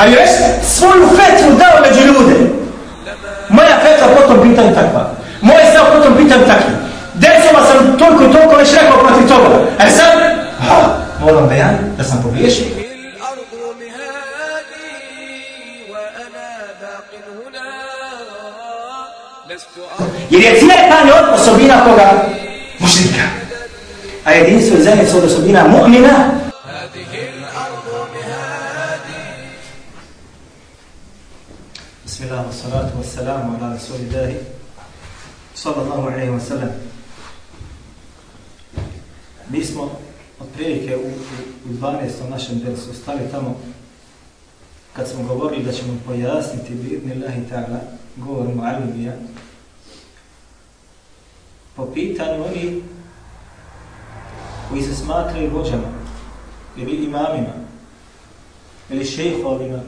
Ali već svoju fetvu dao među ljude. Moja fetva potom pitan takva. Moje stav potom pitan takvi. Desova sam toliko i toliko već rekao protiv toga. A sad, ha, moram da ja, da sam pogriješi. Jer je cijel pan je od osobina koga? Mušnika. A jedinstvo je zajednice od osobina mu'mina رسول الله صلى sallallahu alaihi وسلم. Mi smo otprilike u, u, 12. našem dersu stali tamo kad smo govorili da ćemo pojasniti bidni Allahi ta'ala govor Mu'alubija po pitanju oni koji se smatraju vođama ili imamima ili šejhovima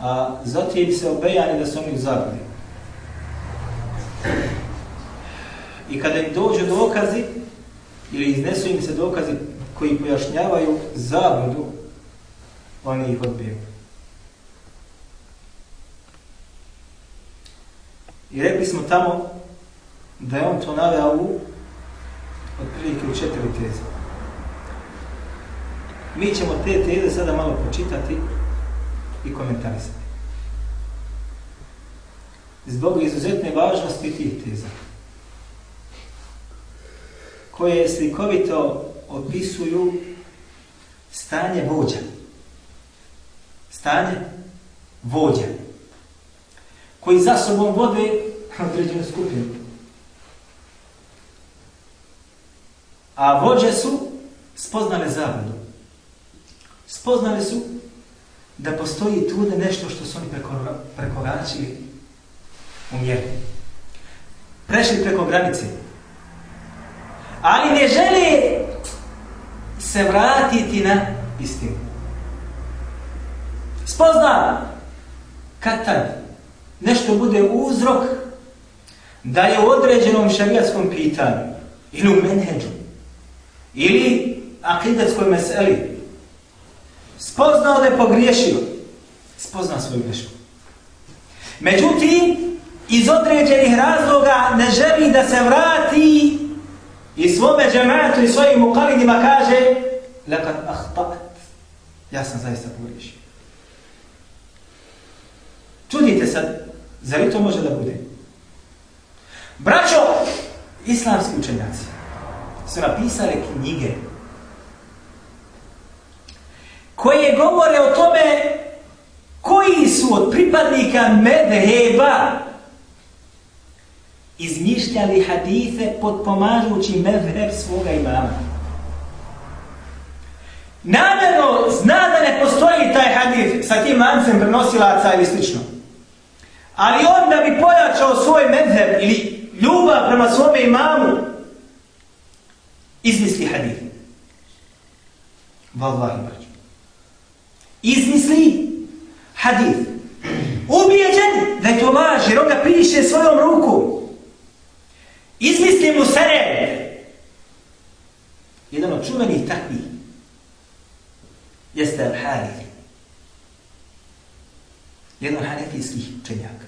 a zatim se obejani da su oni u. I kada im dođu dokazi, ili iznesu im se dokazi koji pojašnjavaju zabludu, oni ih odbiju. I rekli smo tamo da je on to naveo u otprilike u četiri teze. Mi ćemo te teze sada malo počitati i komentarisati. Zbog izuzetne važnosti tih teza, koje slikovito opisuju stanje vođa. Stanje vođa. Koji za sobom vode određenu skupinu. A vođe su spoznale zabludu. Spoznali su da postoji tu nešto što su oni prekoračili u mjeru. Prešli preko granice. Ali ne žele se vratiti na istinu. Spozna kad tad nešto bude uzrok da je u određenom šarijatskom pitanju ili u menheđu ili akidetskoj meseli spoznao da je pogriješio, spozna svoju grešku. Međutim, iz određenih razloga ne želi da se vrati i svome džematu i svojim mukalidima kaže lekad ahtat, ja sam zaista pogriješio. Čudite sad, zar to može da bude? Braćo, islamski učenjaci su napisali knjige koje govore o tome koji su od pripadnika medheba izmišljali hadise podpomažući medheb svoga imama. Namjerno zna da ne postoji taj hadis sa tim lancem prenosilaca ili slično. Ali on da bi pojačao svoj medheb ili ljubav prema svome imamu, izmisli hadis. Wallahi braću izmisli hadif. Ubijeđen da je to laž, jer on ga piše svojom rukom. Izmisli mu sere. Jedan od čuvenih takvih jeste Al-Harith. Jedan od hanefijskih učenjaka.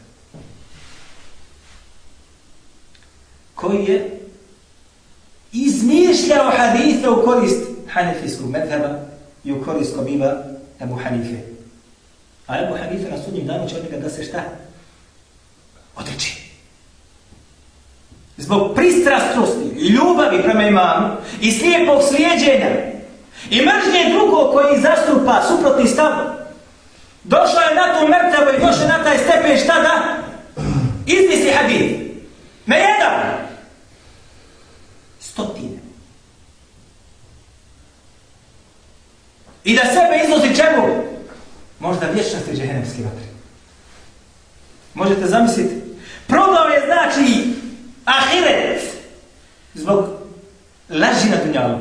Koji je izmišljao hadithe u korist hanefijskog medheba i u korist kobiva Ebu Hanife. A Ebu Hanife na sudnjem danu će od njega da se šta? Odreći zbog pristrastnosti, ljubavi prema imamu i slijepog slijedjenja i mržnje drugog koji zastupa suprotni stavu, došao je na tu mrtavu i došao na taj stepen šta da? Izmisli hadid. Ne jedan. Stotine. I da sebe izlozi čemu? Možda vječnosti džehennemske vatre. Možete zamisliti? Problem je znači ahiret zbog laži na dunjalu.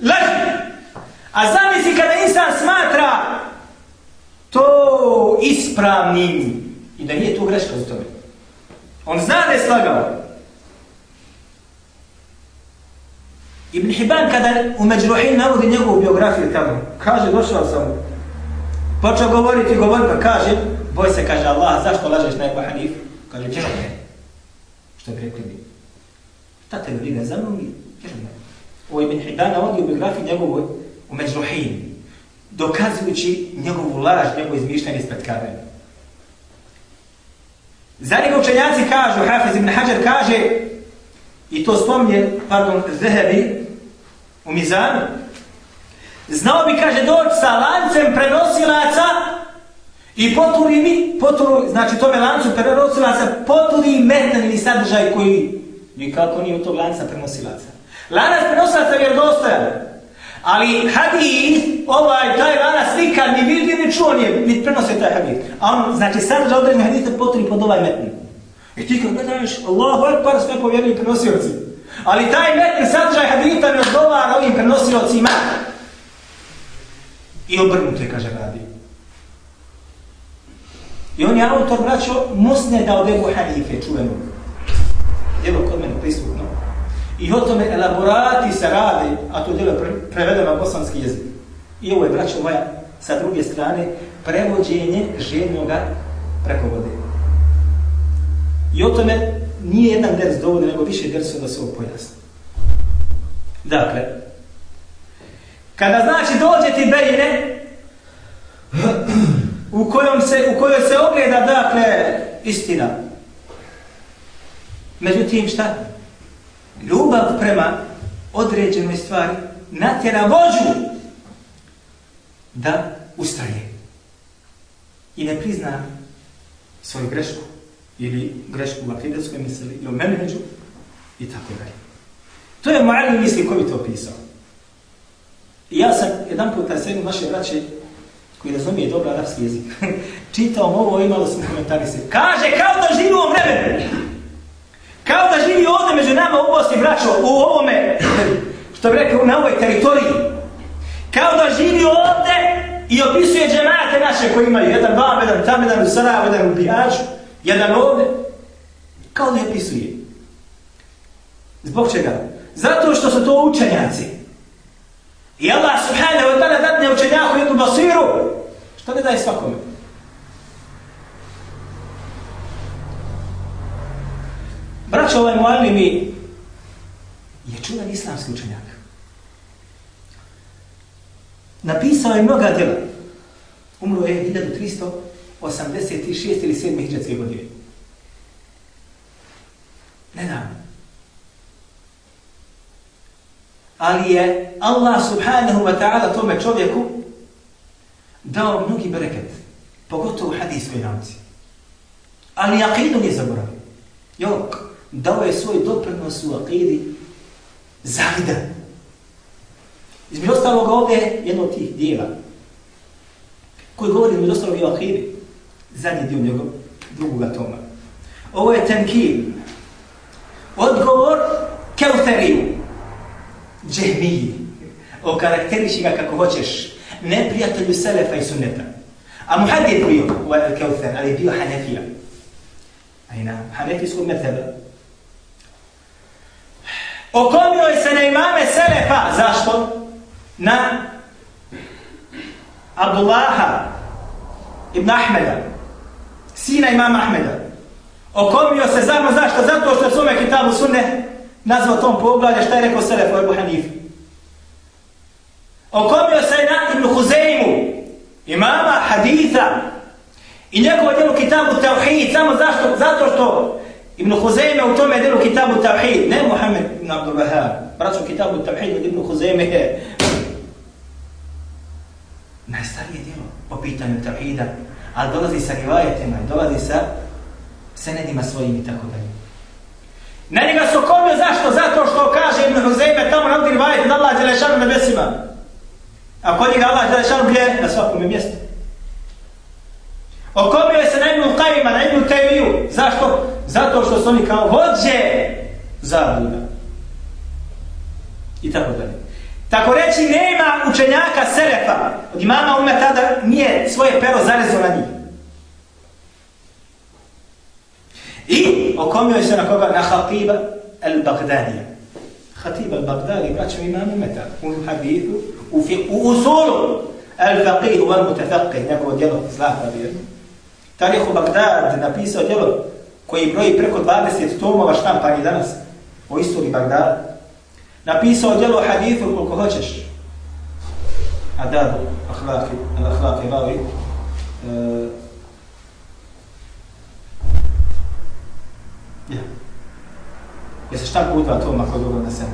Laži! A zamisli kada insan smatra to ispravnim i da nije tu greška u tome. On zna da je slagao. Ibn Hibban kada u Međruhin navodi njegovu biografiju tamo, kaže, došao sam, počeo govoriti, govoriti, pa kaže, boj se, kaže Allah, zašto lažeš na Ebu Hanifu? Kaže, gdje je? Što bi rekli mi? Šta te briga za mnom? i je? Ovo Ibn Hibban navodi u biografiji njegovoj u Međruhin, dokazujući njegovu laž, njegovu izmišljanje ispred kabena. Za njega učenjaci kažu, Hafiz ibn Hajar kaže, i to spomnje, pardon, Zehebi, u Mizanu, znao bi, kaže, doći sa lancem prenosilaca i poturi mi, poturi, znači tome lancu prenosilaca, poturi metnani sadržaj koji nikako nije u tog lanca prenosilaca. Lanac prenosilaca je vjerodostojan, Ali hadis, ovaj, taj lanac nikad ni vidio, ni čuo nije, ni prenosio taj hadis. A on, znači, sadržaj određenja hadisa potri pod ovaj metni. I ti kad gledaš, Allahu akbar, sve povjerili prenosioci. Ali taj metni sadržaj hadisa ne odgovara ovim prenosiocima. I obrnuto je, kaže radi. I on je autor, braćo, musne da od Ebu Hanife, čuvenog. Djelo kod mene prisutno. I o tome elaborati se rade, a to djelo je prevedeno na bosanski jezik. I ovo je, braćo moja, sa druge strane, prevođenje žednoga preko vode. I o tome nije jedan ders dovoljno, nego više dersa da se ovo pojasni. Dakle, kada znači dođe ti bejine, u, kojom se, u kojoj se ogleda, dakle, istina. Međutim, šta? ljubav prema određenoj stvari natjera vođu da ustaje i ne prizna svoju grešku ili grešku u akidetskoj misli ili u menedžu i tako dalje. To je mali misli koji bi to opisao. I ja sam jedan puta kad sedem vaše braće koji razumije dobro arapski jezik, čitao ovo i malo sam komentarisao. Kaže kao da živi u ovom vremenu. Kao da živi ovdje među nama u Bosni, braćo, u ovome, što bi rekao, na ovoj teritoriji. Kao da živi ovdje i opisuje džemate naše koji imaju jedan vam, jedan tam, jedan u Sarajevo, jedan u Bijaču, jedan ovdje. Kao da je opisuje. Zbog čega? Zato što su to učenjaci. I Allah subhanahu wa ta'ala dadne učenjaku jednu basiru. Što ne daje svakome? Braćo, ovaj muallimi je čudan islamski učenjak. Napisao je mnoga djela. Umro je 1386 ili 7. hijđatske godine. Ne Ali je Allah subhanahu wa ta'ala tome čovjeku dao mnogi bereket. Pogotovo u hadijskoj nauci. Ali akidu nije zaboravio. Jok dao je svoj doprinos u akidi zavida. Između ostalog ovdje je jedno od tih dijela koji govori između ostalog i o akidi. Zadnji dio njegov drugoga toma. Ovo je tenkil. Odgovor Keuteriju. Džehmiji. Okarakteriši ga kako hoćeš. Neprijatelju Selefa i Sunneta. A Muhad je bio, u Al-Kawthan, ali je bio Hanefija. Ajna, Hanefijskog meteba. Okomio je se na imame Selefa. Zašto? Na Abdullaha ibn Ahmeda. Sina imama Ahmeda. Okomio se zašto? Zato što je svome kitabu sunne nazvao tom poglavlje šta je rekao Selef o Ebu Hanifu. Okomio se na Ibn Huzeymu, imama haditha, i njegovo djelu kitabu Tauhid, samo zašto? Zato što Ibn Huzeyme u tome djelu kitabu Tavhid, ne Muhammed ibn Abdul Wahab, braću kitabu Tavhid od Ibn Huzeyme je najstarije djelo po pitanju Tavhida, ali dolazi sa rivajetima dolazi sa senedima svojim i tako dalje. Na njega su komio zašto? Zato što kaže Ibn Huzeyme tamo na ovdje da Allah Đelešanu nebesima. A kod njega Allah Đelešanu gdje? Na svakom mjestu. Okomio je se na Ibn Qajima, na Ibn Tejmiju. Zašto? Zato što su oni kao vođe zabluda. I tako dalje. Tako reći, nema učenjaka Selefa od imama umeta da nije svoje pero zarezo na njih. I okomio je se na koga? Na Hatiba al-Bagdadija. Hatiba al-Bagdadi, braćom imam umeta, u hadithu, u, u usulu, al-Faqih, u al-Mutafaqih, njegovo djelo zlata vjerno. Tarih u Bagdad napisao djelo koji broji preko 20 tomova štampani danas o istoriji Bagdada. Napisao djelo hadithu koliko hoćeš. Adabu, ahlaki, al-ahlaki, ravi. Ja. Jesi štampu u dva toma koji dobro na sebe.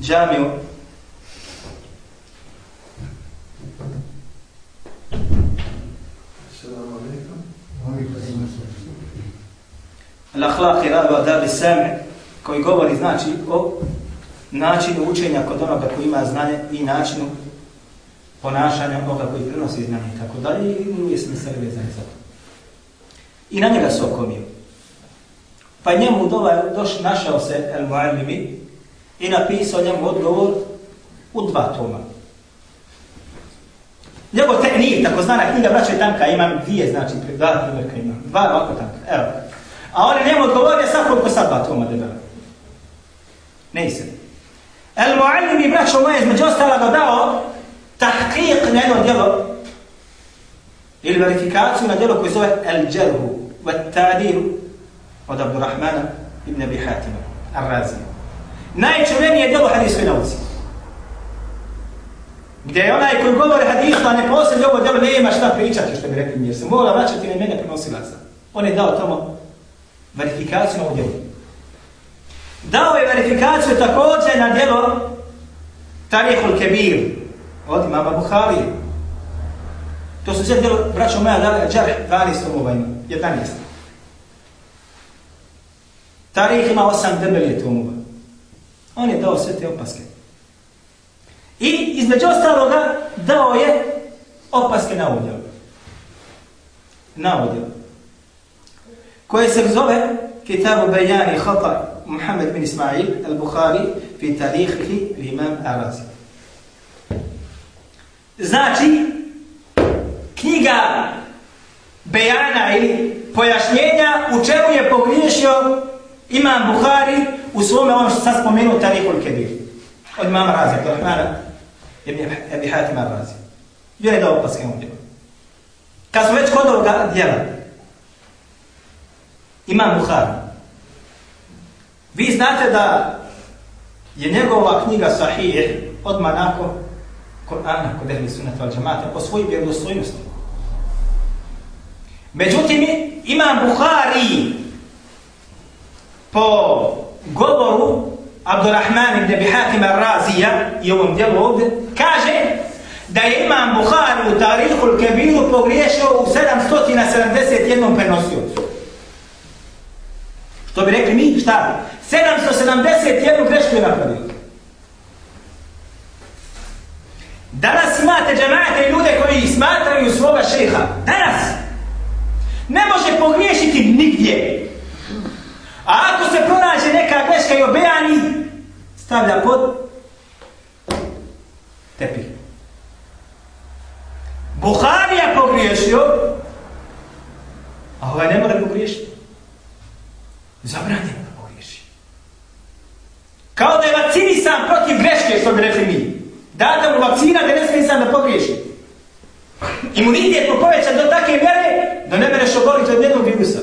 Džamiju Al-Akhlaq i Rabu Adabi Sami, koji govori znači o načinu učenja kod onoga koji ima znanje i načinu ponašanja onoga koji prenosi znanje i tako dalje i uvije smisali vezani za to. I na njega se okomio. Pa njemu dova, doš, našao se El Mu'allimi i napisao njemu odgovor u dva toma. Njegov te, nije tako znana knjiga, braćo je tanka, imam dvije, znači, dva primjerka imam, dva ovako tanka, evo. A on njemu odgovorio sad koliko sad dva toma debela. Ne isem. El Mu'allimi, braćo moje, između ostala ga dao tahqiq na jedno djelo ili verifikaciju na djelo koje zove El Džerhu wa od Abdurrahmana ibn Abi Hatima, Ar-Razija. Najčuvenije djelo hadijskoj nauci. Gdje je onaj koji govori hadisu, a ne posljedi ovo djelo, ne ima šta pričati, što bi rekli mi, jer se mora vraćati na mene prenosilaca. On je dao tamo verifikaciju na ovo djelo. Dao je verifikaciju također na djelo Tarihul Kebir od imama Buharije. To su sve djelo, braćo moja, dali Džarh 12 tomova ima, 11. Tarih ima osam debelije tomova. On je dao sve te opaske. I između ostaloga dao je opaske na udjel. Na udjel. Koje se zove Kitabu Bejani Khata Muhammed bin Ismail al-Bukhari fi tarihi l'imam Arazi. Znači, knjiga Bejana ili pojašnjenja u čemu je pogriješio imam Buhari u svome ovom što sad spomenuo Tarikul Kebir. Od imama Razi, od Rahmana ibn Abi Hatima Razi. Jer je dao opaske ovom djelu. Kad smo već kod ovoga djela, imam Buhari, Vi znate da je njegova knjiga Sahih odmah nakon Korana kod ehli sunnata al džamata po svojoj vjerodostojnosti. Međutim, imam Bukhari po govoru Abdurrahman ibn Abi al-Razija i ovom djelu ovdje, kaže da je imam Bukhari u Tarihu al-Kabiru pogriješio u 771 prenosiocu. Što bi rekli mi, šta? 771 grešku je napravio. Danas imate džemate i ljude koji smatraju svoga šeha. Danas! Ne može pogriješiti nigdje. A ako se pronađe neka greška i obejani, stavlja pod tepih. Buhari je pogriješio, a ovaj ne mora pogriješiti. Zabranjeno da pogriješi. Kao da je vakcinisan protiv greške, što bi rekli mi. Data mu vakcina da ne smije sam da pogriješi. Imunitet mu poveća do takve mjere da ne mereš oboliti od jednog virusa.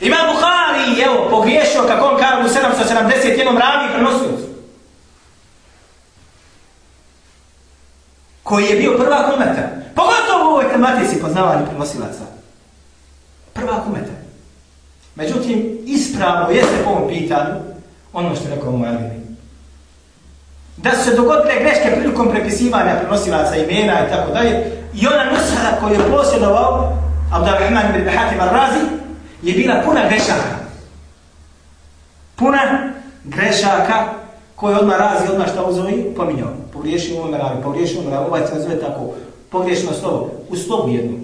Ima Buhari, evo, pogriješio kako on kaže u 771 ravi prenosio su. Koji je bio prva kumeta. Pogotovo u ovoj tematici nosilaca. Prva kumeta. Međutim, ispravno jeste po ovom pitanju ono što je rekao moj Alini. Da su se dogodile greške prilikom prepisivanja prenosilaca imena i tako dalje, i ona nusada koju je posjedovao Abdurrahman ibn Hatim al-Razi, je bila puna grešaka. Puna grešaka Ko odmah razi, odmah šta uzovi, pominjao. Pogriješio u ovom ravi, pogriješio u ovom ravi, ovaj se nazove tako, pogriješio na slovo. U slovu jednu.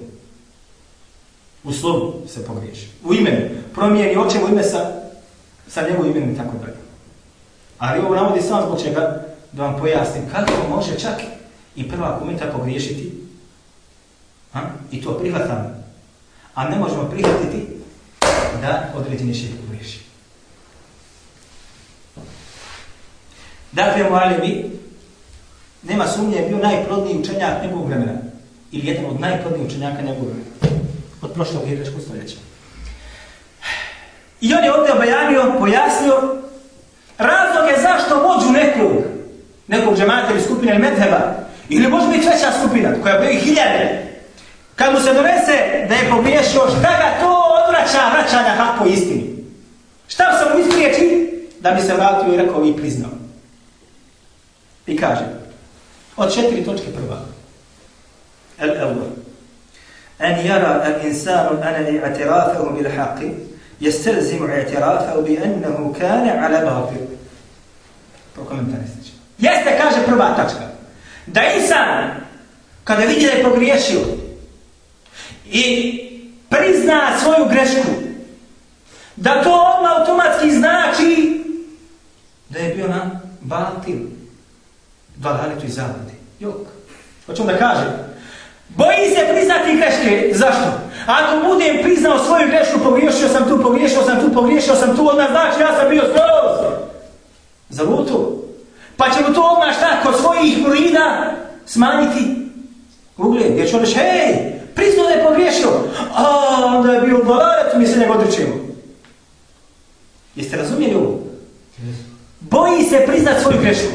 U slovu se pogriješi. U imenu. Promijeni očevo ime sa, sa njegovim imenom i tako dalje. Ali ovo navodi sam zbog čega da vam pojasnim kako može čak i prva komita pogriješiti ha? i to prihvatamo. A ne možemo prihvatiti da određeni šeht pogriješi. Dakle, Mualimi, nema sumnje, je bio najplodniji učenjak njegovog vremena. Ili jedan od najplodnijih učenjaka njegovog vremena. Prošlog hidračkog stoljeća. I on je ovdje obajanio, pojasnio razloge zašto vođu nekog, nekog džemata ili skupine ili medheba, ili može biti veća skupina, koja broji hiljade, kad mu se donese da je pogriješio, šta ga to odvraća vraćanja hako istini? Šta se mu ispriječi? Da bi se vratio i rekao i priznao. I kaže, od četiri točke prva. El أن يرى الإنسان أن اعترافه بالحق يستلزم bil بأنه كان على باطل ala batil. Jeste, kaže prva tačka. Da insan, kada vidi da je pogriješio i prizna svoju grešku, da to odmah automatski znači da je bio na batil dalaletu i zavodi. Jok. Hoćemo da kažem. Boji se priznati greške. Zašto? Ako budem priznao svoju grešku, pogriješio sam tu, pogriješio sam tu, pogriješio sam tu, onda znači ja sam bio skroz. Za Pa Pa ćemo to odmah šta kod svojih murida smanjiti ugled. Jer ćemo reći, hej, priznao da je pogriješio. A, onda je bio dalalet, mi se ne odrećemo. Jeste razumijeli ovo? Boji se priznat svoju grešku.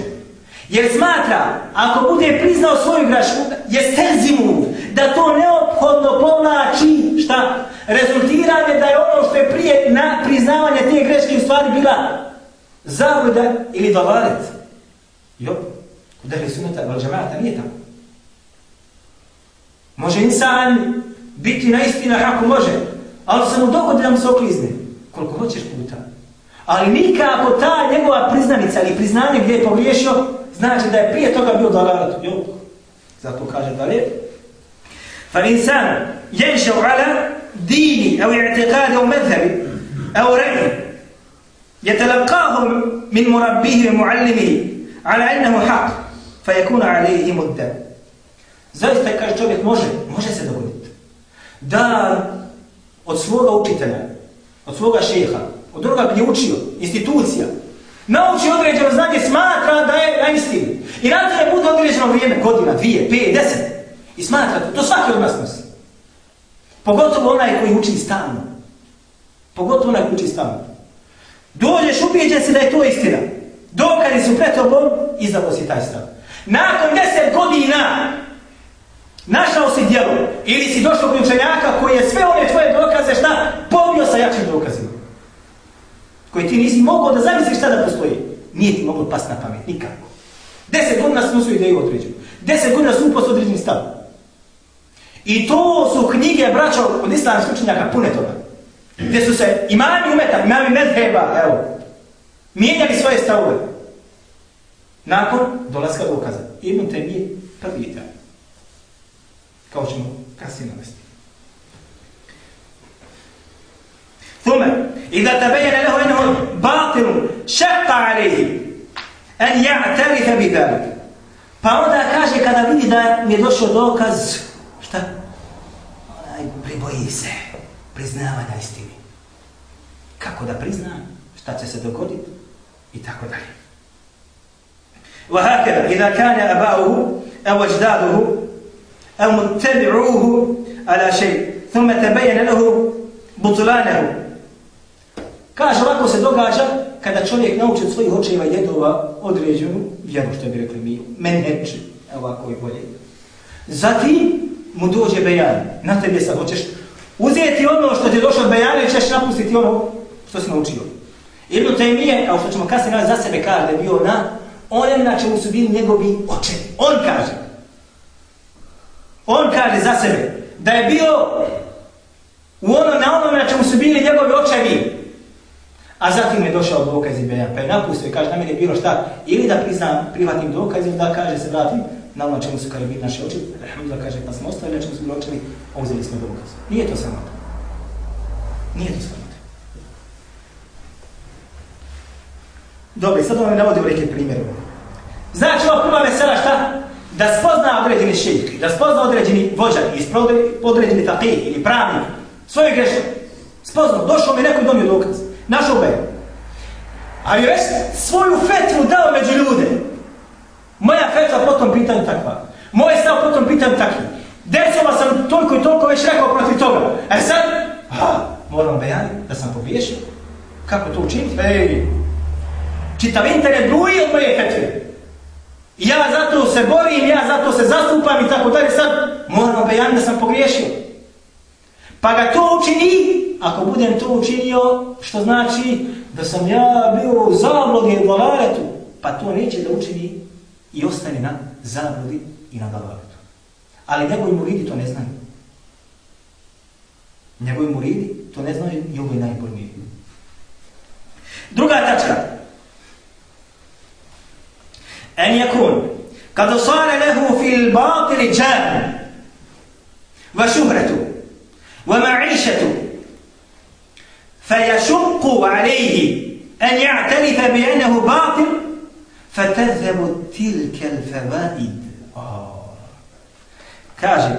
Jer smatra, ako bude priznao svoju grešku, je stenzimu, da to neophodno povlači, šta? Rezultiranje da je ono što je prije na priznavanje te greške u stvari bila zavljda ili dolaret. Jo, kod ehli sunata, val džemata nije tako. Može insan biti na istina kako može, ali se mu dogodi da mu se oklizne. Koliko hoćeš puta. Ali nikako ta njegova priznanica ili priznanje gdje je pogriješio, znači da je prije toga bio dalalet. Jo. Zato kaže dalje. Fa insan jenšao ala dini, au i'tiqadi, au medhebi, au re'i, يتلقاه من مربيه ومعلمه على انه حق فيكون عليه مده zaista kaže čovjek može može se dogoditi da od svoga učitelja od svoga šeha od druga gdje učio institucija nauči određeno znanje, smatra da je najistinu. I na to je bude određeno vrijeme, godina, dvije, pet, deset. I smatrate, to, to svaki od nas nosi. Pogotovo onaj koji uči stalno. Pogotovo onaj koji uči stalno. Dođeš, ubijeđen se da je to istina. Dokadi su pred tobom, izdavo si taj stav. Nakon deset godina, našao si djelo, ili si došao kod učenjaka koji je sve one tvoje dokaze, šta, pobio sa jačim dokazima koji ti nisi mogao da zamisliš šta da postoji, nije ti moglo pas na pamet, nikako. Deset godina smo su ideju određenu. Deset godina su upost određeni stav. I to su knjige, braćo, od islamskih učenjaka, pune toga. Gdje su se imami umeta, imami medheba, evo, mijenjali svoje stavove. Nakon dolaska dokaza. Ibn Temije prvi ideja. Kao ćemo kasnije navesti. ثم إذا تبين له أنه باطل شق عليه أن يعترف بذلك Pa onda kaže kada vidi da mi je došao dokaz, šta? Onaj priboji se, priznavanja istini. Kako da prizna, šta će se dogoditi i tako dalje. وهكذا إذا كان أباؤه أو أجداده أو متبعوه على شيء ثم تبين له بطلانه Kaže, ovako se događa kada čovjek nauči od svojih očeva i djedova određenu vjeru, što bi rekli mi, menheči, ovako je bolje. Zatim mu dođe bejan, na tebe sad hoćeš uzeti ono što ti je došlo od bejana i ćeš napustiti ono što si naučio. Ibn Taymiye, kao što ćemo kasnije naći za sebe, kaže da je bio na onem na čemu su bili njegovi očevi. On kaže, on kaže za sebe, da je bio u onom na onom na čemu su bili njegovi očevi, A zatim je došao dokaz i bejan, pa je napustio i kaže na mene je bilo šta, ili da priznam privatnim dokazima, da kaže se vratim na ono čemu su kada biti naši oči, alhamdulillah kaže pa smo ostavili na čemu su bili očevi, a uzeli smo dokaz. Nije to samo to. Nije to samo to. Dobro, sad vam navodim neke primjere. Znači, ova prva vesela šta? Da spozna određeni šejk, da spozna određeni vođar, određeni taqi ili pravnik, svoje greške. Spoznao, došao mi neko i donio dokaz. Našao me. je. Ali već svoju fetvu dao među ljude. Moja fetva po tom pitanju takva. Moje stav po tom pitanju takvi. Decova sam toliko i toliko već rekao protiv toga. E sad, ha, moram bejaniti da sam pobješio. Kako to učiniti? Ej, čitav internet bruji od moje fetve. Ja zato se borim, ja zato se zastupam i tako dalje. Sad moram bejaniti da sam pogriješio. Pa ga to učini, ako budem to učinio, što znači da sam ja bio u zablodi i dolaretu, pa to neće da učini i ostane na zablodi i na dolaretu. Ali njegovi muridi to ne znaju. Njegovi muridi to ne znaju i ovo je najbolji. Druga tačka. En yakun kad osare lehu fil batili džan va šuhretu va ma'išetu فيشق عليه أن يعترف بأنه باطل فتذهب تلك الفوائد kaže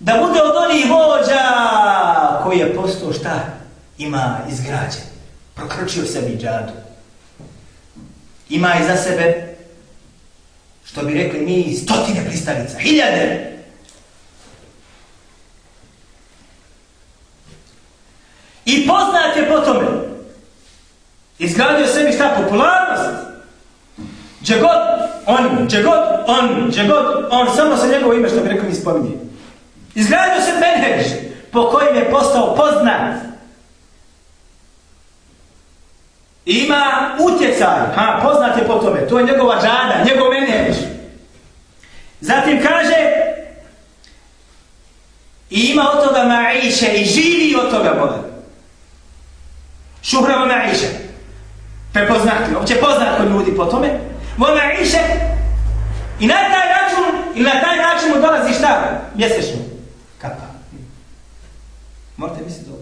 da bude od onih vođa koji je postao šta ima izgrađen prokrčio sebi džadu ima iza sebe što bi rekli mi stotine pristalica hiljade I poznat je po tome. Izgradio sebi šta? Popularnost. Gdje god on, gdje god on, gdje god on, samo se njegovo ime što bi rekao mi spominje. Izgradio se menheđ po kojim je postao poznat. Ima utjecaj, ha, poznat je po tome, to je njegova džada, njegov menheđ. Zatim kaže, i ima od toga maiše i živi od toga Boga. Šuhrava ma'iše. iše. Prepoznati, opće poznat kod ljudi po tome. Vama iše. I na taj način, i na taj način mu dolazi šta? Mjesečno. Kapa. Morate misliti ovo.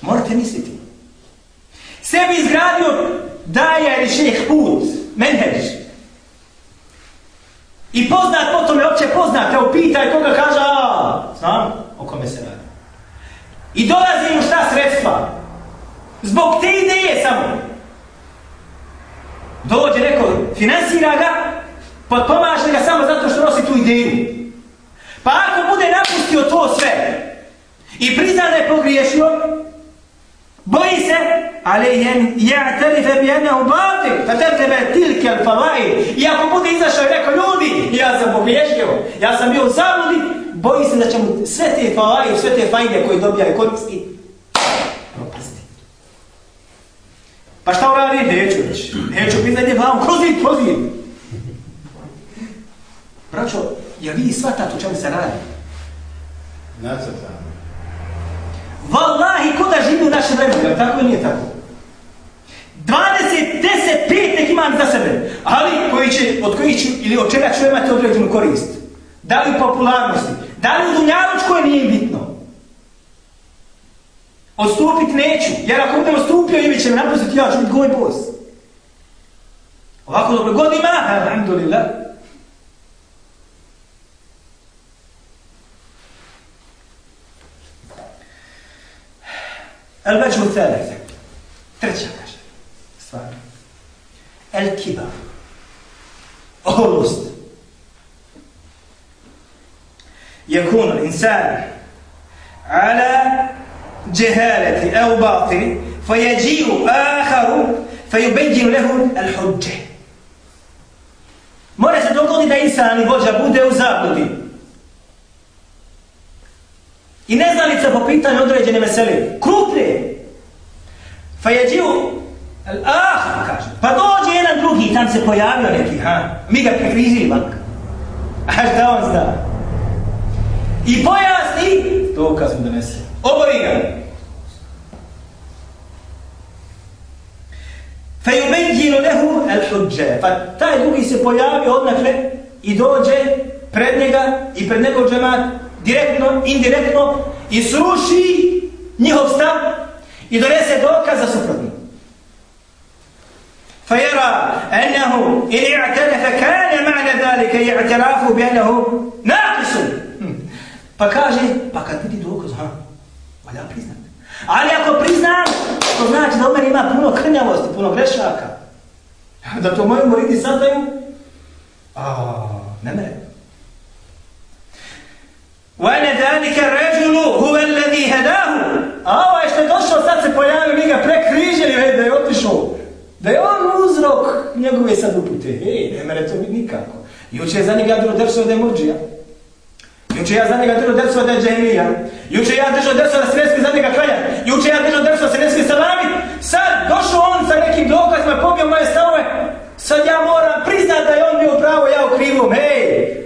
Morate misliti. Sebi izgradio daje ili šeh put. Menheđ. I poznat po tome, opće poznat. Evo pitaj koga kaže, a, znam o kome se radi. I dolazi mu šta sredstva? Zbog te ideje samo. Dođe neko, finansira ga, potpomaže ga samo zato što nosi tu ideju. Pa ako bude napustio to sve i prizna da je pogriješio, boji se, ali je ja'tarife bi ene u batil, pa tebe tilke al falai. I ako bude izašao i rekao, ljudi, ja sam pogriješio, ja sam bio u zabludi, boji se da će mu sve te falai, sve te fajde koje dobijaju koristi, Pa šta uradi? Neću reći. Neću pitanje glavom, kroz zid, kroz zid. Braćo, jel vi shvatate o čemu se radi? Nacrtano. Wallahi, ko da živi u našem vremenu, tako i nije tako. 20, 10, 5 nek imam za sebe, ali koji će, od kojih će, ili od čega ću imati određenu korist. Da li u popularnosti, da li u dunjavučkoj nije bitno. Odstupiti neću, jer ako budem odstupio ime će me napustiti, ja ću biti goj bos. Ovako dobro god ima, alhamdulillah. El veđu thalete. Treća kaže. Stvar. El kiba. Oholost. Jekunu insan ala جهالة أو باطل فيجيء آخر فيبين له الحجة Mora se dogodi da insan i vođa bude u zabludi. I neznalica po pitanju određene mesele. Krupne. Fa je džiu ah, kaže. Pa dođe jedan drugi, tam se pojavio neki, ha? Mi ga prekrizili bank. A šta on zna? I pojasni, to kad smo donese. Ga. فَيُبَيْجِنُ لَهُ الْحُجَّةِ Pa taj drugi se pojavi odnakle i dođe pred njega i pred njegov džemat direktno, indirektno i sruši njihov stav i donese dokaz za suprotno. فيرى أنه إن اعترف كان معنى ذلك اعتراف بأنه ناقص Pa kaže, pa valja priznat. Ali ako priznam, to znači da u meni ima puno krnjavosti, puno grešaka. Da to moji moridi saznaju, a ne mere. وَأَنَ ذَلِكَ الرَّجُلُ هُوَ الَّذِي هَدَاهُ A ovaj što je došao, sad se pojavio, mi ga prekrižili, hej, da je otišao. Da je on uzrok njegove sad upute. Ej, ne mere to biti nikako. Juče je za njega bilo drso da je murđija. Juče ja za njega držao drsova da je džahilija. Juče ja držao da se ne smije za njega kaljati. Juče ja držao drsova da se ne smije salamit. Sad došao on sa nekim dokazima, pobio moje stavove. Sad ja moram priznat da je on bio pravo, ja u krivu. hej!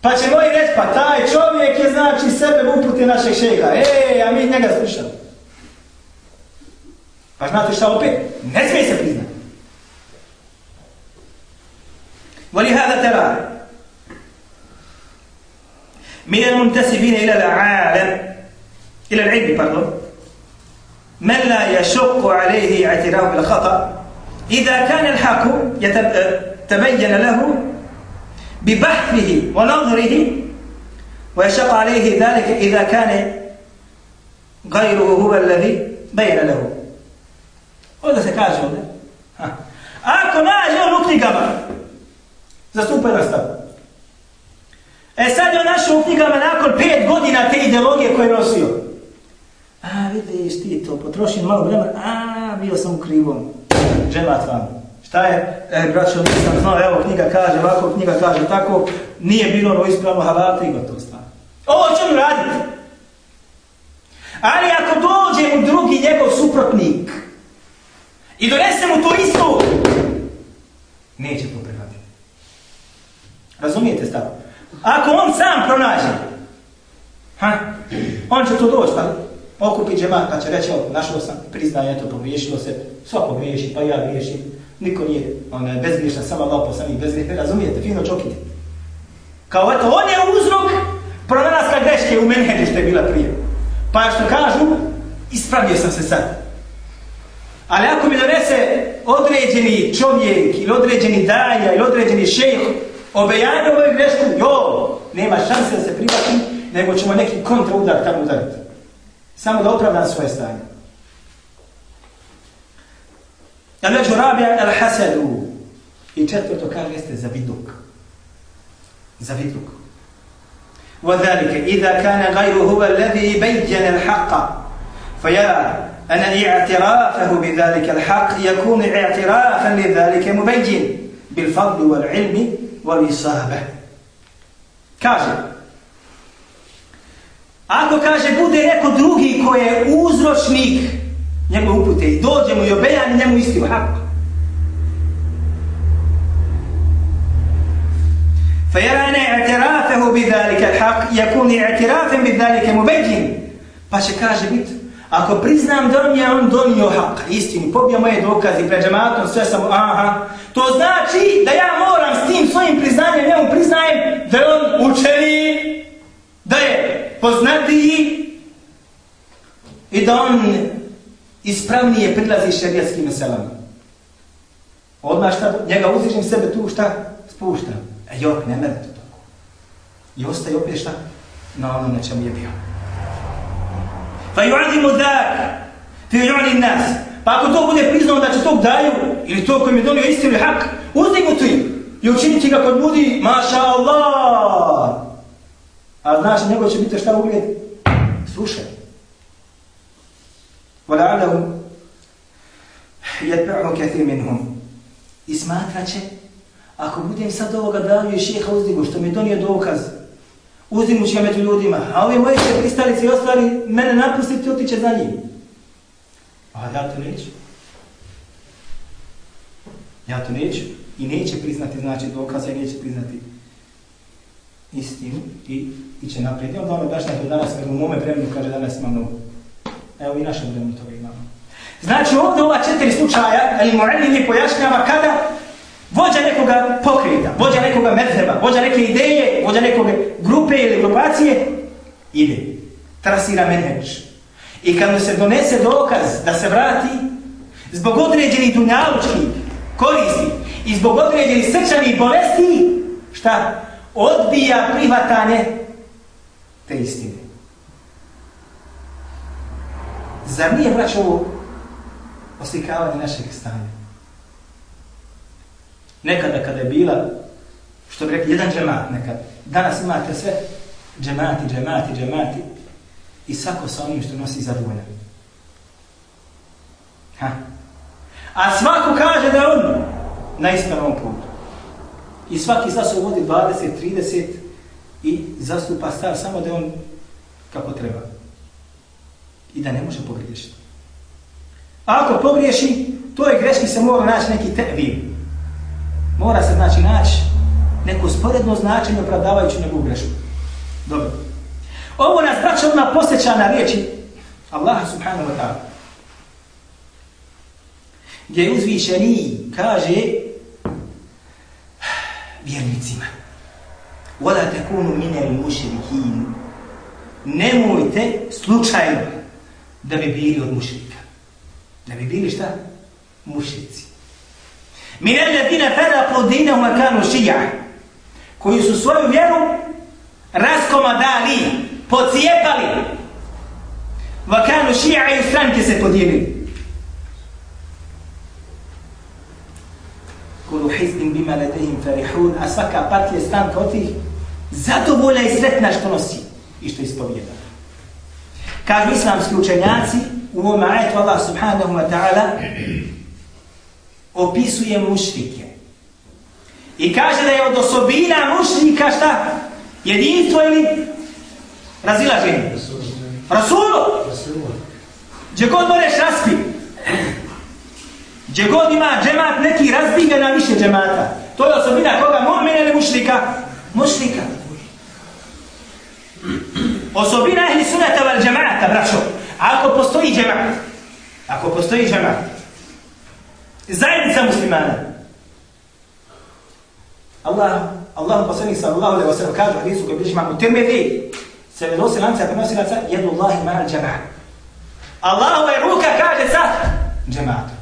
Pa će moji reći, pa taj čovjek je znači sebe u uputi našeg šeha, hej, a mi njega slušamo. Pa znate šta opet? Ne smije se priznat. Voli hada te rade. من المنتسبين إلى العالم إلى العلم pardon من لا يشق عليه اعتراف بالخطأ إذا كان الحق يتبين له ببحثه ونظره ويشق عليه ذلك إذا كان غيره هو الذي بين له Ovdje se kaže ovdje. Ako nađe on stavu. E sad je on našao u knjigama nakon pet godina te ideologije koje je nosio. A, vidiš ti to, potrošim malo vremena, a, bio sam u krivom. Džemat vam. Šta je? E, braćo, nisam znao, evo, knjiga kaže ovako, knjiga kaže tako, nije bilo ono ispravno halata i gotovo stvar. Ovo će mi raditi. Ali ako dođe mu drugi njegov suprotnik i donese mu to isto, neće to prihvatiti. Razumijete stavu? Ako on sam pronađe, ha, on će to doći, pa okupi džemat, pa će reći, evo, našao sam, priznaje, eto, pogriješilo se, svako griješi, pa ja griješim, niko nije, on je bezgriješan, samo Allah poslani bezgriješan, razumijete, fino čokite. Kao, eto, on je uzrok pronalaska greške u menheđu što je bila prije. Pa što kažu, ispravio sam se sad. Ali ako mi donese određeni čovjek, ili određeni daja, ili određeni šejh, obejanje ovoj grešku, jo, nema šanse da se privati, nego ćemo neki kontra udar tamo udariti. Samo da opravdam svoje stanje. Ja neću rabija el hasadu. I četvrto kaže jeste za viduk. Za viduk. وذلك إذا كان غيره هو الذي بين الحق فيا أن اعترافه بذلك الحق يكون اعترافا لذلك مبين بالفضل والعلم والإصابة kaže ako kaže bude neko drugi ko je uzročnik njemu upute i dođe mu i obejani njemu istinu hak فيرى أن اعترافه بذلك الحق يكون اعترافا بذلك مبين pa će kaže bit ako priznam da on je on donio hak istinu pobija moje dokaze pred džematom sve sam aha to znači da ja moram s tim svojim priznanjem njemu priznajem da je on učeni da je poznatiji i da on ispravnije prilazi šarijatskim meselama odmah šta njega uzvišim sebe tu šta spuštam E jok, ne mere to tako. I ostaje opet šta? Na ono na čemu je bio. Fa yu'adimu dhak, fi yu'ani nas. Pa ako to bude priznao da će tog daju, ili to koji mi je donio istinu i hak, uzdi mu tu im i učiniti ga kod ljudi, maša Allah. A znaš, njegov će biti šta ugled? Slušaj. Vala'alahu jatba'u kathir minhum. I smatraće, ako budem sad ovoga daju i šeha uzdimu, što mi je donio dokaz, uzdimu će ga među ljudima, a ovi moji će pristali se i ostali, mene napustiti, otiće za njim. A ja to neću. Ja to neću. I neće priznati znači dokaza i neće priznati istinu i, i će naprijed. I onda ono daš nekako danas, u mome vremenu kaže danas imam novu. Evo i našem vremenu toga imamo. Znači ovdje ova četiri slučaja, ali Mu'allimi pojašnjava kada vođa nekoga pokrita, vođa nekoga medheba, vođa neke ideje, vođa nekoga grupe ili grupacije, ide, trasira menheđ. I kad mu se donese dokaz da se vrati, zbog određenih dunjalučkih koristi i zbog određenih srčanih bolesti, šta? Odbija prihvatanje te istine. Zar nije, braćo, ovo oslikavanje našeg stanja? Nekada kada je bila, što bi rekli, jedan džemat nekad. Danas imate sve džemati, džemati, džemati i svako sa onim što nosi zadovoljan. Ha. A svako kaže da on na ispravom putu. I svaki za se vodi 20, 30 i zastupa stav samo da on kako treba. I da ne može pogriješiti. A ako pogriješi, to je greški se mora naći neki tevim. Mora se znači naći neko sporedno značenje opravdavajući njegovu grešku. Dobro. Ovo nas braća ona posjeća na riječi Allaha subhanahu wa ta'ala. Gdje je uzvišeni kaže vjernicima. Wala takunu minel mušrikin. Nemojte slučajno da bi bili od mušrika. Da bi bili šta? Mušrici. Min alladina faraqu dinahum wa kanu šija Koji su svoju vjeru raskomadali, pocijepali. Vakanu šija shi'a i stranke se podijelili. Kulu hizbin bima ledehim farihun, a svaka partija stranka od tih zadovolja i sretna što nosi i što ispovjeda. Kažu islamski učenjaci, u ovom ajetu Allah subhanahu wa ta'ala opisuje mušrike. I kaže da je od osobina mušrika šta? Jedinstvo ili razilaženje? Rasulu! Gdje god moreš raspi. Gdje god ima džemat, neki razbi ga na više džemata. To je osobina koga? Mu'mina ili mušrika? Mušrika. Osobina ehli sunata val džemata, braćo. Ako postoji džemat, ako postoji džemat, zajednica muslimana, Allah, Allah poslanik sallallahu alaihi wa sallam kaže u hadisu koji biš imamo tirmidhi, se venosi lanca, prenosilaca jedu Allahi ma'al džemat. Allahu je ruka kaže sa džema'atom.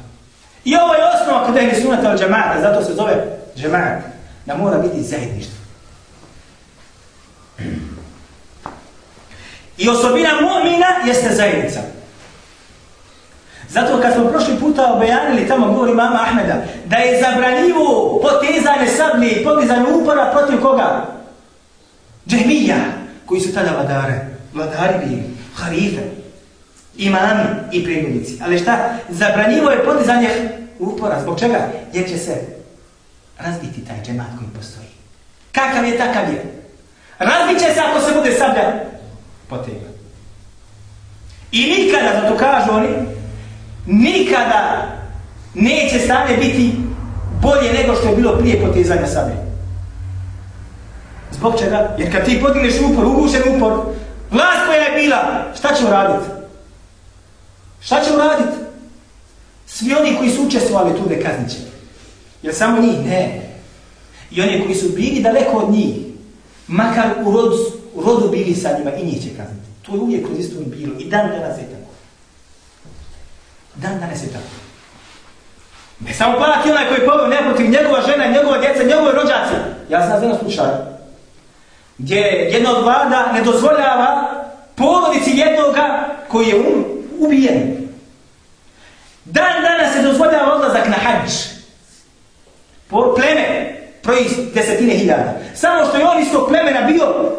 I ovo je osnova kod ehli sunata al džema'ata, zato se zove džema'at, da mora biti zajedništvo. I osobina mu'mina jeste zajednica. Zato kad smo prošli puta obejanili, tamo govori mama Ahmeda, da je zabranjivo potezanje sablje i podizanje upora protiv koga? Džehmija, koji su tada vladare, vladari bili, harife, imami i preglednici. Ali šta? Zabranjivo je podizanje upora. Zbog čega? Jer će se razbiti taj džemat koji postoji. Kakav je takav je? Razbit će se ako se bude sablja potegla. I nikada, zato kažu oni, nikada neće stanje biti bolje nego što je bilo prije potezanja sablje. Zbog čega? Jer kad ti podigneš upor, ugušen upor, vlast koja je bila, šta će uraditi? Šta će uraditi? Svi oni koji su učestvovali tu ne kaznit će. Jer samo njih? Ne. I oni koji su bili daleko od njih, makar u rodu, u rodu bili sa njima i njih će kazniti. To je uvijek kroz istoriju bilo i dan danas je tako. Dan danas je tako. Ne samo plati onaj koji poveo ne protiv njegova žena, njegova djeca, njegove rođaci. Ja znam za jedno slučaj. Gdje jedna od vlada ne dozvoljava porodici jednoga koji je um, ubijen. Dan danas se dozvoljava odlazak na hađ. Po pleme, proiz desetine hiljada. Samo što je on iz tog plemena bio,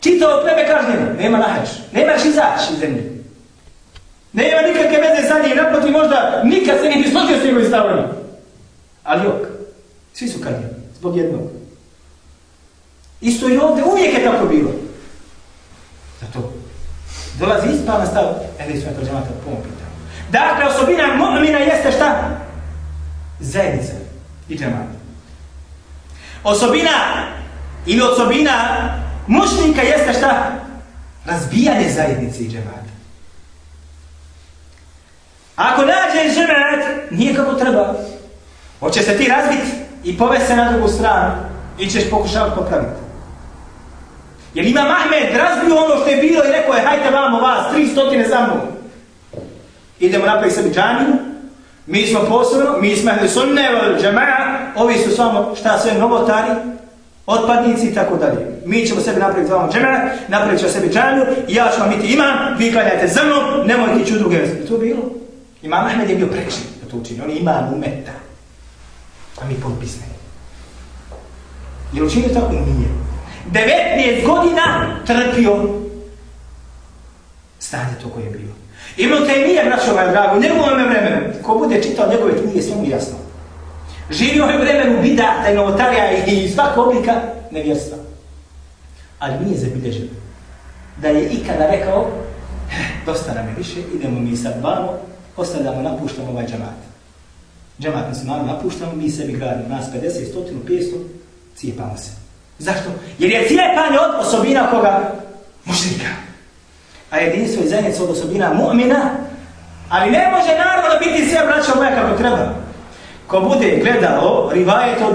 čitao pleme kažnjeno, nema na hađ, nemaš izaći iz zemlje. Nema nikakve veze sa njim, naproti možda nikad se niti složio s njegovim stavljima. Ali ok, svi su kažnjeni, zbog jednog. Isto i ovdje, uvijek je tako bilo. Zato, dolazi ispravna stav, ili smo je to po ovom pitanju. Dakle, osobina mu'mina jeste šta? Zajednica i džemata. Osobina ili osobina mušnika jeste šta? Razbijanje zajednice i džemata. Ako nađeš džemat, nije kako treba. Hoće se ti razbiti i povesti se na drugu stranu i ćeš pokušavati popraviti. Jer Imam Ahmed razbio ono što je bilo i rekao je hajte vamo vas, tri stotine za mnom. Idemo napraviti sebi džaniju, mi smo posebno, mi smo ehli sunne, džema'a, ovi su samo šta sve novotari, otpadnici i tako dalje. Mi ćemo sebi napraviti vamo džema'a, napravit ćemo sebi džaniju, i ja ću vam biti imam, vi klanjajte za mnom, nemojte ići u druge vrste. To bilo. Imam Ahmed je bio prekšen da to učini, on je imam umeta. A mi potpisne. Je li učinio tako? Nije. 19 godina trpio stanje to koje je bilo. Ibn Taymiye, braćo moja drago, njegovom vremenu, ko bude čitao njegove knjige, sve mu jasno. Živio je vremenu bidata i novotarija i svaka oblika nevjerstva. Ali nije zabilježeno da je ikada rekao, dosta nam je više, idemo mi sad vamo, ostavljamo, napuštamo ovaj džamat. Džamat muslimanu napuštamo, mi sebi gradimo, nas 50, 100, 500, cijepamo se. Zašto? Jer je cijepanje od osobina koga? Mušnika. A jedinstvo i zajednica od osobina mu'mina, ali ne može naravno biti sve braća moja kako treba. Ko bude gledao rivajet od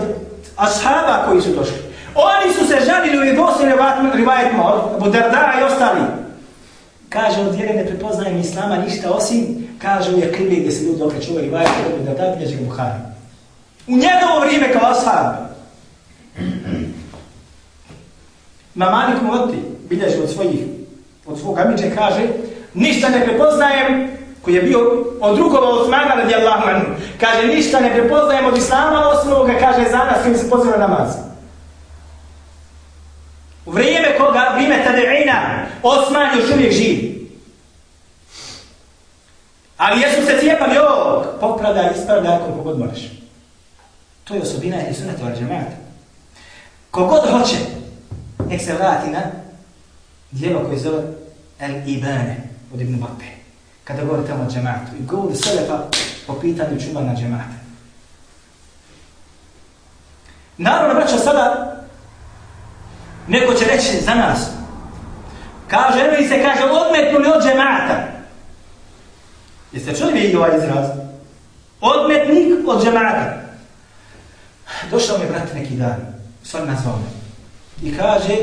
ashaba koji su došli, oni su se žalili u jednostim rivajetima od Abu i ostali. Kaže, od vjere ne prepoznajem islama ništa osim, kaže, je krivi gdje se ljudi okreću rivajet od Abu Darda, bilježi Buhari. U njegovo vrijeme kao ashab. Mamalik Malik bilježi od svojih, od svog amiđe, kaže, ništa ne prepoznajem, koji je bio od drugova Osmana radijallahu anhu. kaže, ništa ne prepoznajem od Islama, osim ovoga, kaže, za nas koji se poziva namaz. U vrijeme koga, vrijeme Tadeina, Osman još uvijek živi. Ali jesu se cijepali ovog, popravda i ispravda ako kogod moraš. To je osobina i sunata od džemata. Kogod hoće, nek se vrati na dijelo koje zove El Ibane od Ibn Bape. Kada govori tamo o džematu. I govori Selefa po pitanju čuvanja džemata. Naravno, braćo, sada neko će reći za nas. Kaže, eno se kaže, odmetnuli od džemata. Jeste čuli vi ovaj izraz? Odmetnik od džemata. Došao mi brat neki dan, svoj nazvao me. I kaže,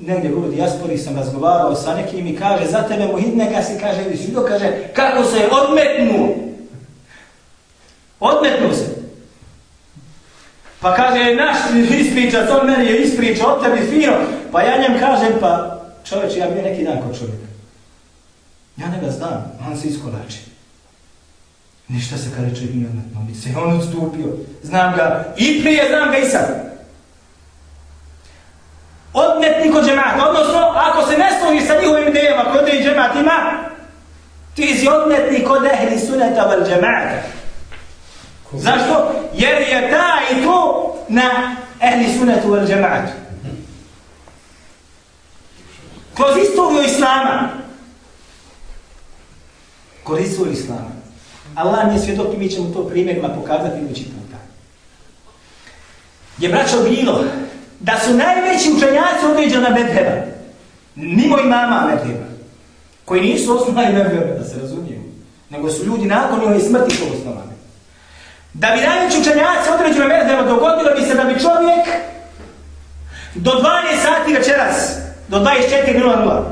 negdje u dijaspori sam razgovarao sa nekim i kaže, za tebe muhidne ga si kaže, ili svido kaže, kako se odmetnuo. odmetnu. Odmetnu se. Pa kaže, naš ispriča, to meni je ispriča, od tebi fino. Pa ja njem kažem, pa čovječ, ja bio neki dan kod čovjeka. Ja ne ga znam, on se iskolači. Ništa se kada čovjek nije odmetno, mi se on odstupio. Znam ga i prije, znam ga i sad odmetni kod džemata. Odnosno, ako se ne složiš sa njihovim idejama kod i džemat ima, ti si odmetni kod ehli suneta val džemata. Zašto? Jer je ta i to na ehli sunetu val džematu. Kroz istoriju Islama. Kroz istoriju Islama. Allah nije svjedok i mi ćemo to primjerima pokazati puta. Je braćo bilo, da su najveći učenjaci određena medheba, mimo imama medheba, koji nisu osnovali medheba, da se razumijemo, nego su ljudi nakon njove smrti to osnovali. Da bi najveći učenjaci određena medheba dogodilo bi se da bi čovjek do 12 sati večeras, do 24.00,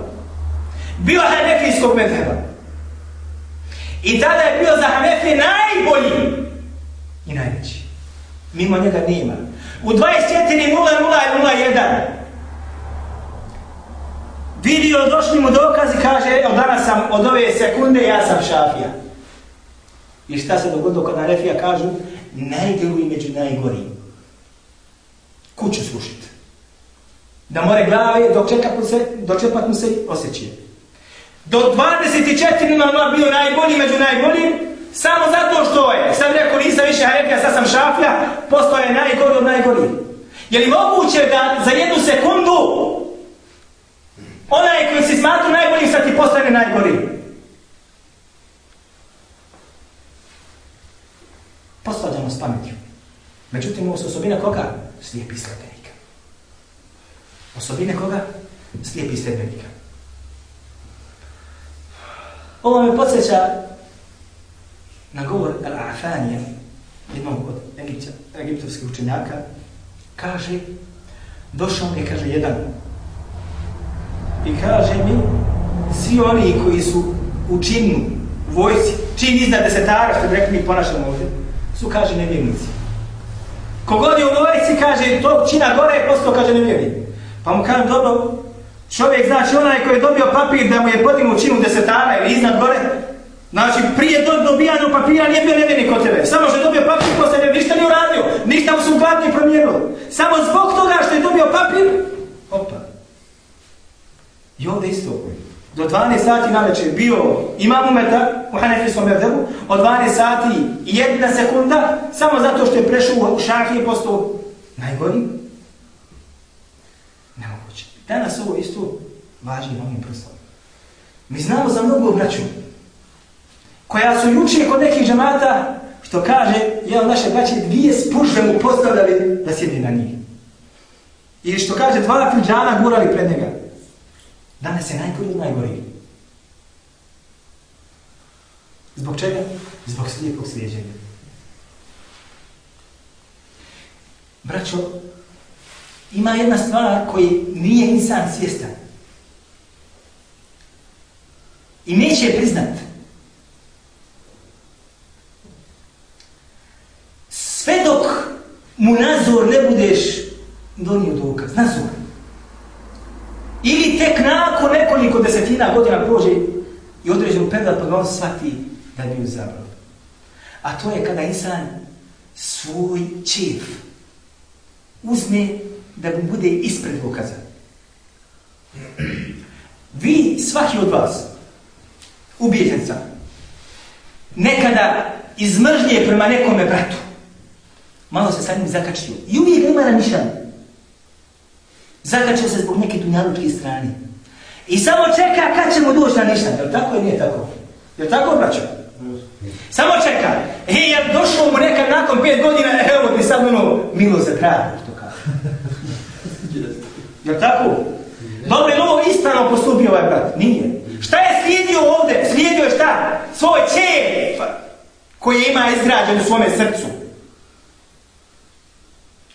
bio hanefijskog medheba. I tada je bio za Hanefije najbolji i najveći. Mimo njega nema. U 24.00.01 vidio, došli mu dokazi, kaže, evo danas sam od ove sekunde, ja sam šafija. I šta se dogodilo kod Narefija, kažu, najdeluji među najgorijim. Kuću slušit. Da more glave, dok čekat mu se, dočepat mu se osjećije. Do 24.00 bio najbolji među najboljim, Samo zato što je, sad rekao nisam više Hanefija, sad sam šafija, postao je najgori od najgori. Je li moguće da za jednu sekundu onaj koji se smatru najboljim sad ti postane najgori? Postavljamo s pametju. Međutim, ovo su osobine koga? Slijepi sredbenika. Osobine koga? Slijepi sredbenika. Ovo me podsjeća na govor Al-Afanija, jednog od Egipća, egiptovskih učenjaka, kaže, došao mi kaže, jedan. I kaže mi, svi oni koji su u činu, u vojci, čin iznad desetara, što bi rekli mi ponašamo ovdje, su, kaže, nevjernici. Kogod je u vojci, kaže, to čina gore, posto, kaže, nevjernik. Pa mu kažem, dobro, čovjek, znači, onaj koji je dobio papir da mu je podignu činu desetara ili iznad gore, Znači, prije do dobijanja papira nije bio nevini kod tebe. Samo što je dobio papir, posle se ništa nije uradio. Ništa mu se u glavi promijenilo. Samo zbog toga što je dobio papir, opa. I ovdje isto. Do 12 sati na večer bio imam umeta u Hanefijskom merdebu, od 12 sati i jedna sekunda, samo zato što je prešao u i postao najgori. Nemoguće. Danas ovo isto važi na ovim prstom. Mi znamo za mnogo braću, koja su juče kod nekih džemata, što kaže, jedan naše braće, dvije spužve mu postavljali da sjedi na njih. I što kaže, dva filđana gurali pred njega. Danas je najgori od najgori. Zbog čega? Zbog slijepog slijedženja. Braćo, ima jedna stvar koji nije insan svjestan. I neće je priznat. Sve dok mu nazor ne budeš donio dokaz. Nazor. Ili tek nakon nekoliko desetina godina prođe i određen period pa ga on shvati da bi bio. A to je kada insan svoj čef uzme da mu bude ispred dokaza. Vi, svaki od vas, ubijetenca, nekada iz mržnje prema nekome bratu, malo se sa njim zakačio. I uvijek ga ima na nišanu. Zakačio se zbog neke dunjalučke strane. I samo čeka kad će mu doći na nišan. Je tako ili nije tako? Je tako, braćo? Samo čeka. E, ja došao mu nekad nakon pet godina, e, evo ti sad ono, milo za kraj, što kaže. Je tako? Dobro, je ovo ispravno postupio ovaj brat? Nije. Šta je slijedio ovde? Slijedio je šta? Svoj čep koji ima izgrađen u svome srcu.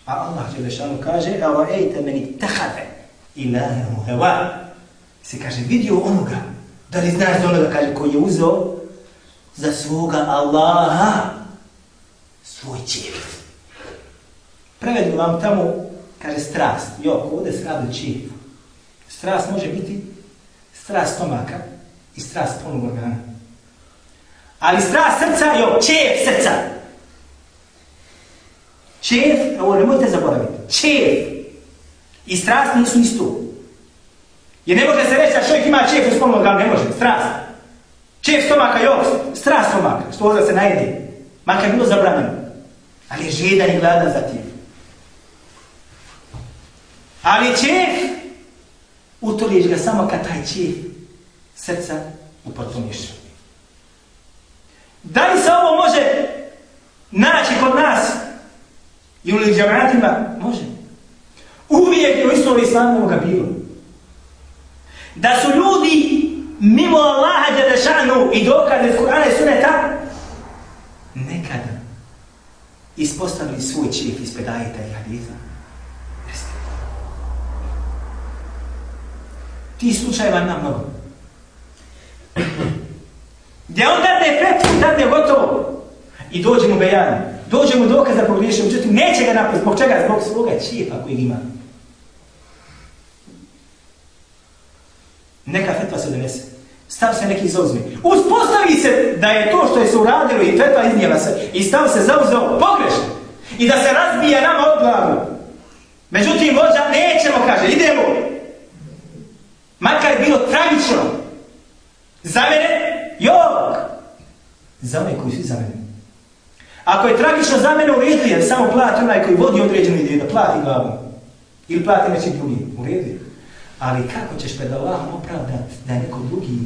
A Allah Đelešanu kaže, evo ejte meni tehade ilahem heva. Se kaže, vidio onoga, da li znaš za onoga, kaže, koji je uzeo za svoga Allaha svoj čir. Prevedu vam tamo, kaže, strast. Jo, ovdje se radi čir. Strast može biti strast stomaka i strast polnog organa. Ali strast srca, jo, čep srca. Čef, ovo nemojte zaboraviti, čef i strast nisu isto. Jer ne može se reći da čovjek ima čef u spolnom organu, ne može, strast. Čef stomaka, jo, strast stomaka, što da se najedi. Makar bilo zabranjeno. Ali je žedan i gladan za tim. Ali čef, utoliješ ga samo kad taj čef srca upotpuniš. Da li se ovo može naći kod nas I u džamatima može. Uvijek je u istoriji islamoga bilo. Da su ljudi mimo Allaha Đadešanu i dokaze iz Kur'ana i Suneta nekada ispostavili svoj čijek ispred ajeta i haditha. Ti slučajeva nam mnogo. Gdje on date fetvu, date gotovo. I dođe mu bejanu dođe mu dokaz da pogriješio, međutim, neće ga napraviti. Zbog čega? Zbog svoga čijepa kojeg ima. Neka fetva se donese. Stav se neki zauzme. Uspostavi se da je to što je se uradilo i fetva iznijela se i stav se zauzeo pogrešno. I da se razbija nama od glavu. Međutim, vođa nećemo, kaže, idemo. Makar je bilo tragično. Za mene, jok. Za mene koji su za mene. Ako je tragično za mene u redu, jer samo plati onaj koji vodi određenu ideju, da plati glavu. Ili plati neći drugi, u redu. Ali kako ćeš pred Allahom opravdati da je neko drugi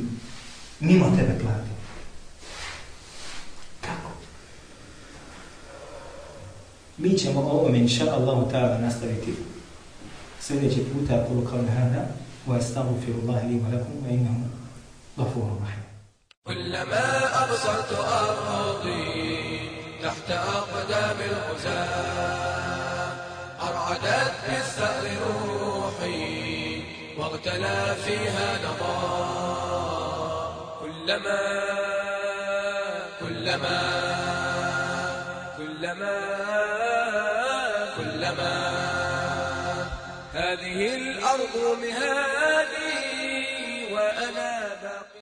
mimo tebe plati? Kako? Mi ćemo ovo, inša Allahu ta'ala, nastaviti sljedeći puta po lokalne hada. Wa astaghfirullahi li wa lakum wa innahu ghafurur rahim. كلما أبصرت أرضي تحت أقدام الغزاة أرعدت بالثأر روحي واغتلى فيها نضاء كلما كلما كلما كلما هذه الأرض مهادي